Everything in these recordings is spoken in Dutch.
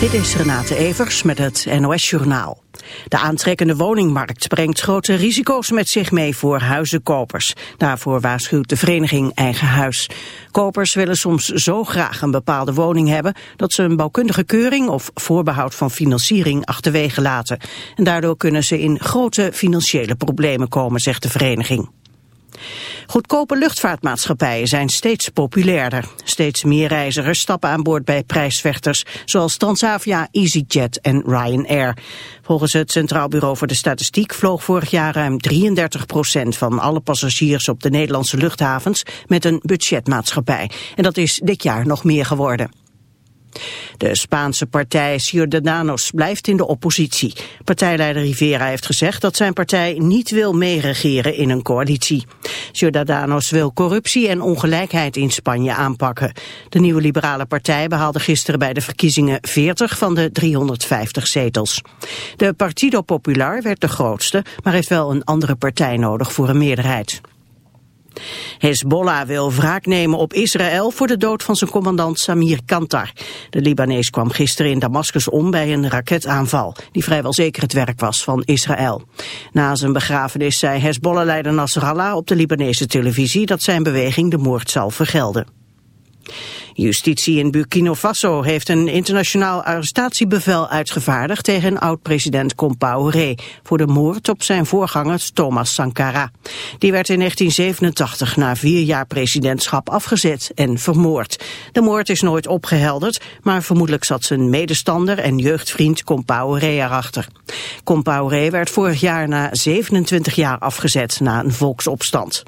Dit is Renate Evers met het NOS Journaal. De aantrekkende woningmarkt brengt grote risico's met zich mee voor huizenkopers. Daarvoor waarschuwt de vereniging Eigen Huis. Kopers willen soms zo graag een bepaalde woning hebben... dat ze een bouwkundige keuring of voorbehoud van financiering achterwege laten. En daardoor kunnen ze in grote financiële problemen komen, zegt de vereniging. Goedkope luchtvaartmaatschappijen zijn steeds populairder. Steeds meer reizigers stappen aan boord bij prijsvechters, zoals Transavia, EasyJet en Ryanair. Volgens het Centraal Bureau voor de Statistiek vloog vorig jaar ruim 33 procent van alle passagiers op de Nederlandse luchthavens met een budgetmaatschappij. En dat is dit jaar nog meer geworden. De Spaanse partij Ciudadanos blijft in de oppositie. Partijleider Rivera heeft gezegd dat zijn partij niet wil meeregeren in een coalitie. Ciudadanos wil corruptie en ongelijkheid in Spanje aanpakken. De nieuwe liberale partij behaalde gisteren bij de verkiezingen 40 van de 350 zetels. De Partido Popular werd de grootste, maar heeft wel een andere partij nodig voor een meerderheid. Hezbollah wil wraak nemen op Israël voor de dood van zijn commandant Samir Kantar. De Libanees kwam gisteren in Damascus om bij een raketaanval, die vrijwel zeker het werk was van Israël. Na zijn begrafenis zei Hezbollah-leider Nasrallah op de Libanese televisie dat zijn beweging de moord zal vergelden. Justitie in Burkina Faso heeft een internationaal arrestatiebevel uitgevaardigd tegen oud-president Compaoré voor de moord op zijn voorganger Thomas Sankara. Die werd in 1987 na vier jaar presidentschap afgezet en vermoord. De moord is nooit opgehelderd, maar vermoedelijk zat zijn medestander en jeugdvriend Compaoré erachter. Compaoré werd vorig jaar na 27 jaar afgezet na een volksopstand.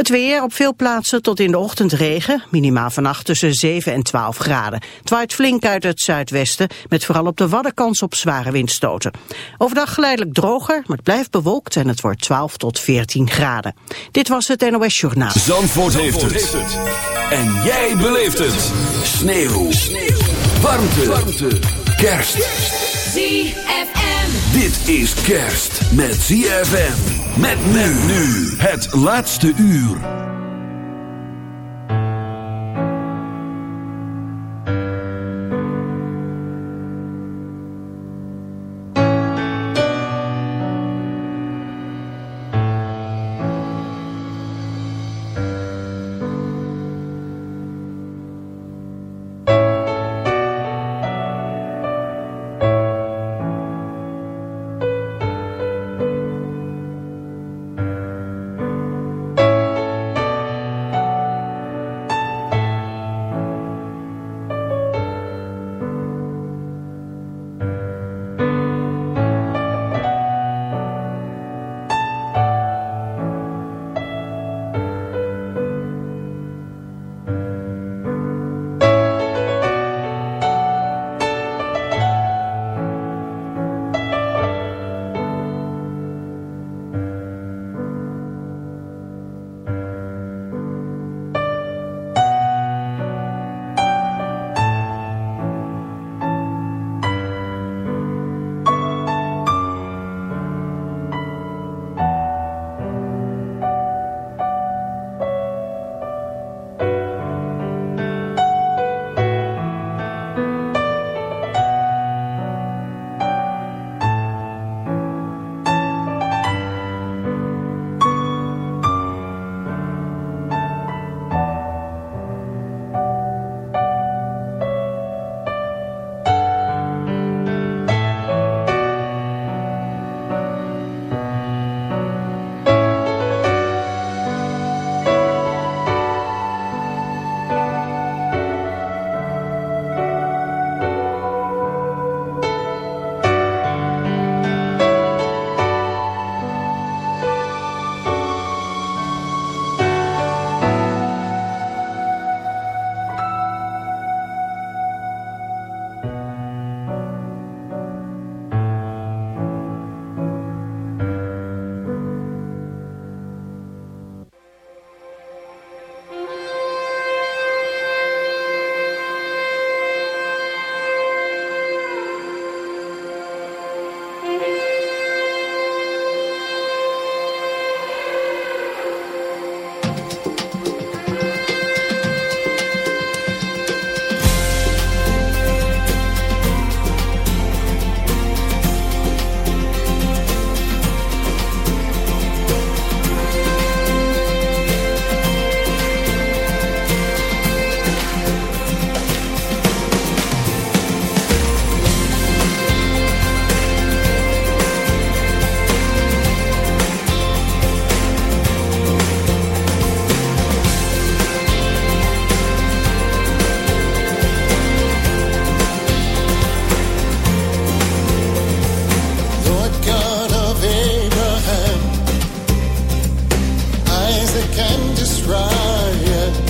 Het weer op veel plaatsen tot in de ochtend regen. Minimaal vannacht tussen 7 en 12 graden. Het waait flink uit het zuidwesten. Met vooral op de Wadden kans op zware windstoten. Overdag geleidelijk droger. Maar het blijft bewolkt. En het wordt 12 tot 14 graden. Dit was het NOS Journaal. Zandvoort, heeft, het. En jij beleeft het. Sneeuw. Sneeuw. Warmte. Warmte. Kerst. ZFM. Dit is kerst met ZFM. Met men nu. Het laatste uur. can describe it.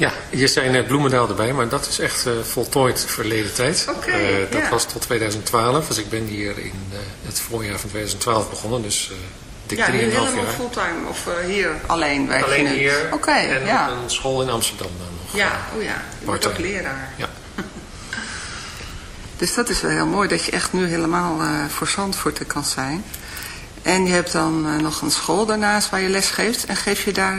Ja, je zei net Bloemendaal erbij, maar dat is echt uh, voltooid verleden tijd. Okay, uh, dat was tot 2012, dus ik ben hier in uh, het voorjaar van 2012 begonnen, dus ja, 3,5 jaar. Ja, helemaal fulltime of hier alleen werk Alleen je nu? hier okay, en ja. een school in Amsterdam dan nog. Ja, oh ja, je wordt ook leraar. Ja. dus dat is wel heel mooi dat je echt nu helemaal voor Zandvoort kan zijn. En je hebt dan nog een school daarnaast waar je les geeft en geef je daar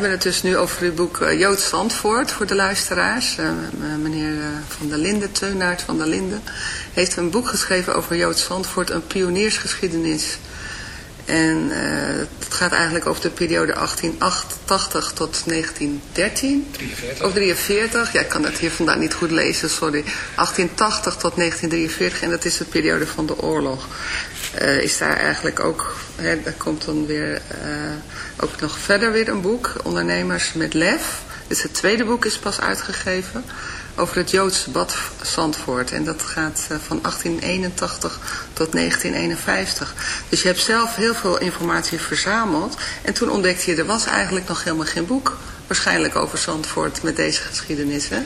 Hebben het dus nu over het boek uh, Joods Zandvoort voor de luisteraars. Uh, meneer Van der Linden, Teunaert van der Linden, heeft een boek geschreven over Joods Zandvoort, een pioniersgeschiedenis. En uh, het gaat eigenlijk over de periode 1888 tot 1913. 43. Of 43. Ja, ik kan het hier vandaan niet goed lezen, sorry. 1880 tot 1943 en dat is de periode van de oorlog. Uh, is daar eigenlijk ook, hè, komt dan weer uh, ook nog verder weer een boek, Ondernemers met Lef. Dus het tweede boek is pas uitgegeven over het Joodse bad Zandvoort. En dat gaat uh, van 1881 tot 1951. Dus je hebt zelf heel veel informatie verzameld. En toen ontdekte je, er was eigenlijk nog helemaal geen boek. Waarschijnlijk over Zandvoort met deze geschiedenis, hè?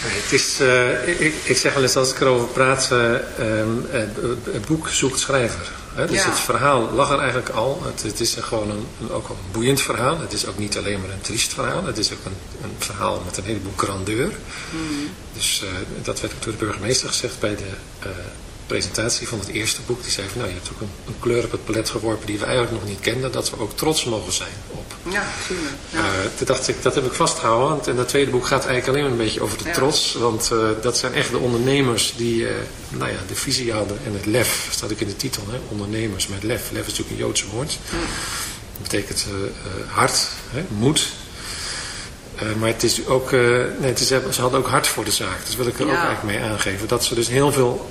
Het is, uh, ik, ik, zeg wel eens als ik erover praat, uh, um, het boek zoekt schrijver. Hè? Dus ja. het verhaal lag er eigenlijk al. Het, het is gewoon een, een, ook een boeiend verhaal. Het is ook niet alleen maar een triest verhaal. Het is ook een, een verhaal met een heleboel grandeur. Mm. Dus uh, dat werd ook door de burgemeester gezegd bij de presentatie van het eerste boek. Die zei van nou je hebt ook een, een, kleur op het palet geworpen die we eigenlijk nog niet kenden. Dat we ook trots mogen zijn op. Ja, tuurlijk. Ja. Uh, toen dacht ik, dat heb ik vastgehouden. En dat tweede boek gaat eigenlijk alleen maar een beetje over de ja. trots. Want uh, dat zijn echt de ondernemers die uh, nou ja, de visie hadden. En het lef, staat ook in de titel. Hè? Ondernemers met lef. Lef is natuurlijk een Joodse woord. Dat betekent hart, hè? moed. Uh, maar het is ook, uh, nee, het is, ze hadden ook hart voor de zaak. Dus wil ik er ja. ook eigenlijk mee aangeven. Dat ze dus heel veel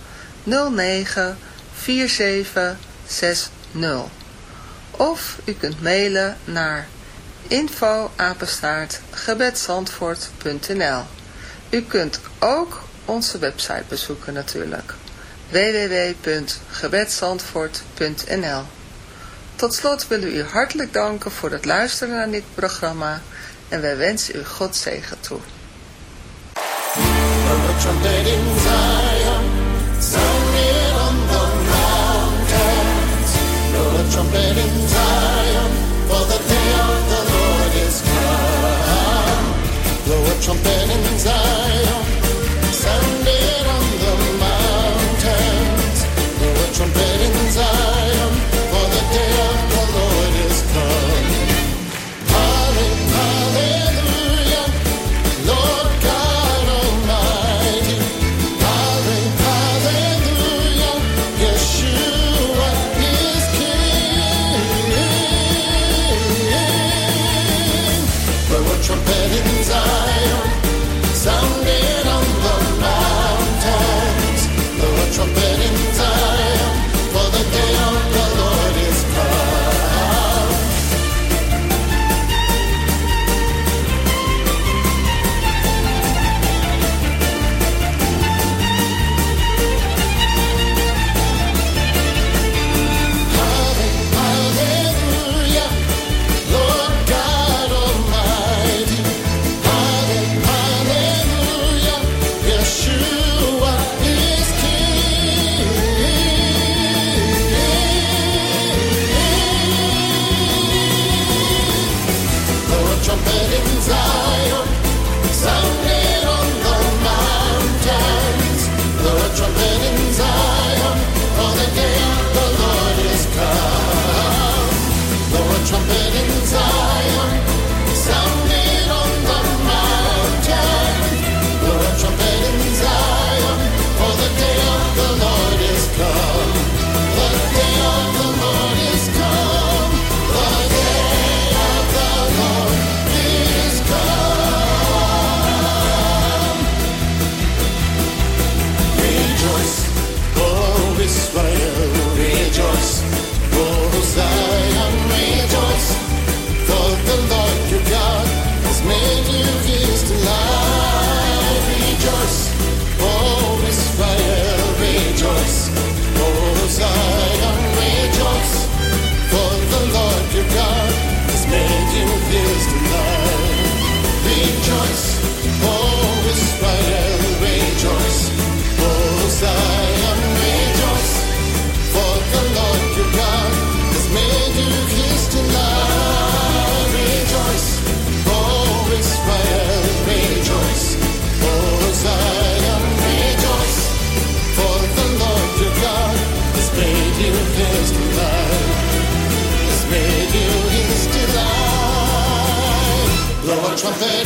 09 4760. Of u kunt mailen naar info gebedzandvoort.nl U kunt ook onze website bezoeken natuurlijk. www.gebedzandvoort.nl Tot slot willen we u hartelijk danken voor het luisteren naar dit programma en wij wensen u God zegen toe. time.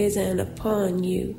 risen upon you.